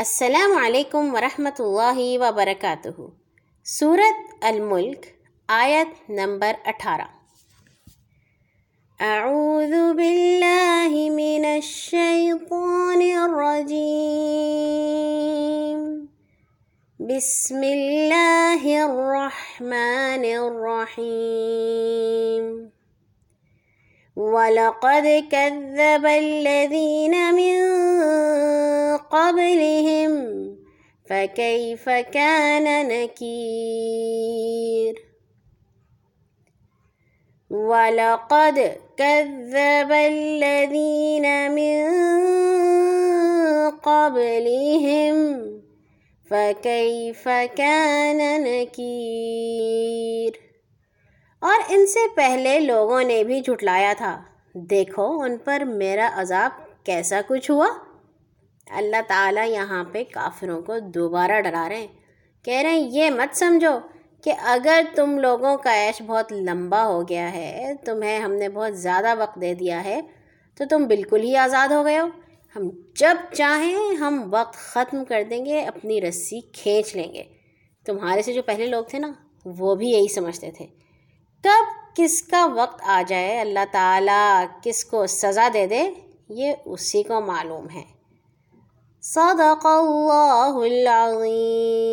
السلام علیکم ورحمۃ اللہ وبرکاتہ سورت الملک، آیت نمبر اٹھارہ۔ اعوذ باللہ من الشیطان الرجیم۔ بسم اللہ الرحمن الرحیم۔ وَلَقَدْ كَذَّبَ الَّذِينَ مِن قَبْلِهِمْ فَكَيْفَ كَانَ نَكِيرٌ وَلَقَدْ كَذَّبَ الَّذِينَ مِن قَبْلِهِمْ فَكَيْفَ كَانَ نَكِيرٌ اور ان سے پہلے لوگوں نے بھی جھٹلایا تھا۔ دیکھو ان پر میرا عذاب کیسا کچھ ہوا۔ اللہ تعالیٰ یہاں پہ کافروں کو دوبارہ ڈرا رہے ہیں۔ کہہ رہے ہیں، یہ مت سمجھو کہ اگر تم لوگوں کا عیش بہت لمبا ہو گیا ہے، تمہیں ہم نے بہت زیادہ وقت دے دیا ہے، تو تم بالکل ہی آزاد ہو گئے ہو۔ ہم جب چاہیں ہم وقت ختم کر دیں گے، اپنی رسی کھینچ لیں گے۔ تمہارے سے جو پہلے لوگ تھے نا، وہ بھی یہی سمجھتے تھے۔ کب کس کا وقت آ جائے، اللہ تعالیٰ کس کو سزا دے دے، یہ اسی کو معلوم ہے۔ صدق اللہ العظیم